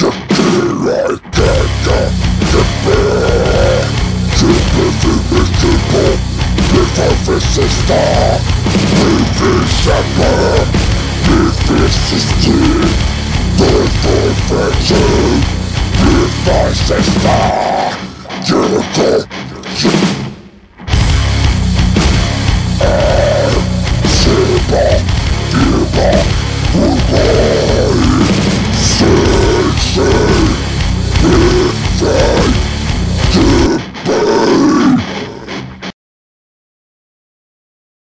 like that the shepherd Leave this Therefore virtue Leave my sister Jericho